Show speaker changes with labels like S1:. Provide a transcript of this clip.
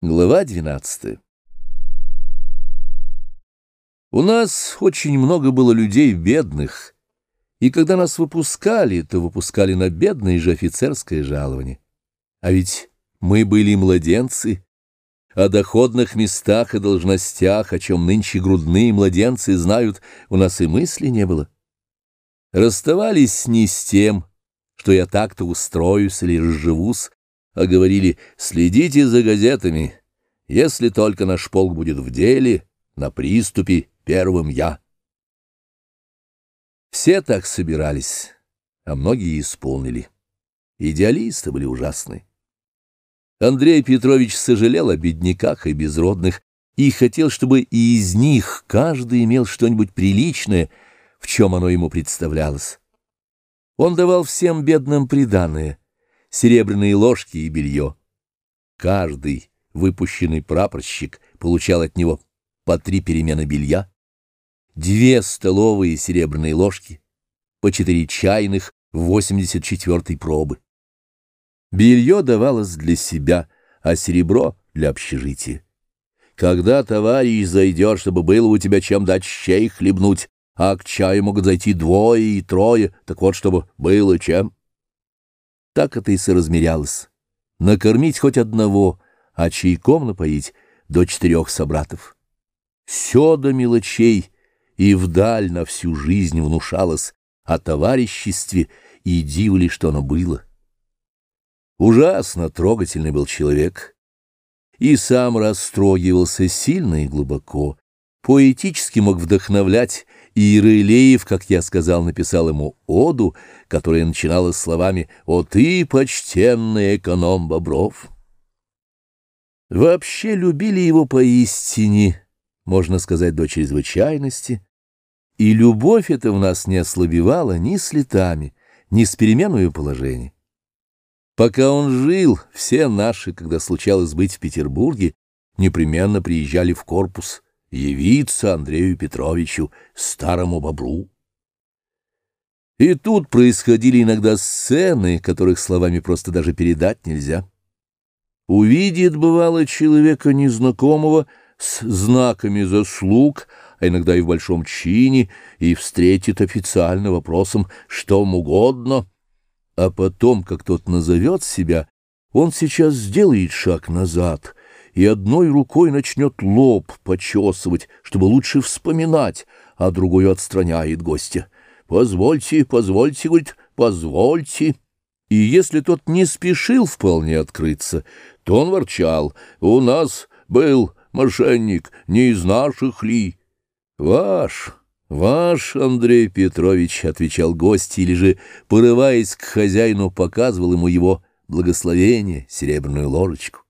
S1: Глава 12 У нас очень много было людей бедных, и когда нас выпускали, то выпускали на бедное же офицерское жалование. А ведь мы были младенцы, о доходных местах и должностях, о чем нынче грудные младенцы знают, у нас и мысли не было. Расставались не с тем, что я так-то устроюсь или разживусь, а говорили «следите за газетами, если только наш полк будет в деле, на приступе первым я». Все так собирались, а многие исполнили. Идеалисты были ужасны. Андрей Петрович сожалел о бедняках и безродных и хотел, чтобы и из них каждый имел что-нибудь приличное, в чем оно ему представлялось. Он давал всем бедным приданое — серебряные ложки и белье. Каждый выпущенный прапорщик получал от него по три перемены белья, две столовые серебряные ложки, по четыре чайных в 84-й пробы. Белье давалось для себя, а серебро — для общежития. Когда, товарищ, зайдешь, чтобы было у тебя чем дать щей хлебнуть, а к чаю могут зайти двое и трое, так вот, чтобы было чем. Так это и соразмерялось. Накормить хоть одного, а чайком напоить до четырех собратов. Все до мелочей и вдаль на всю жизнь внушалось о товариществе и дивли, что оно было. Ужасно трогательный был человек, и сам растрогивался сильно и глубоко, поэтически мог вдохновлять и как я сказал, написал ему оду, которая начиналась словами «О ты, почтенный эконом Бобров». Вообще любили его поистине, можно сказать, до чрезвычайности, и любовь эта в нас не ослабевала ни с летами, ни с переменою положения. Пока он жил, все наши, когда случалось быть в Петербурге, непременно приезжали в корпус – явиться Андрею Петровичу, старому бобру. И тут происходили иногда сцены, которых словами просто даже передать нельзя. Увидит, бывало, человека незнакомого с знаками заслуг, а иногда и в большом чине, и встретит официально вопросом «что вам угодно», а потом, как тот назовет себя, он сейчас сделает шаг назад — и одной рукой начнет лоб почесывать, чтобы лучше вспоминать, а другой отстраняет гостя. «Позвольте, позвольте», — говорит, — «позвольте». И если тот не спешил вполне открыться, то он ворчал. «У нас был мошенник, не из наших ли?» «Ваш, ваш, Андрей Петрович», — отвечал гость, или же, порываясь к хозяину, показывал ему его благословение, серебряную ложечку.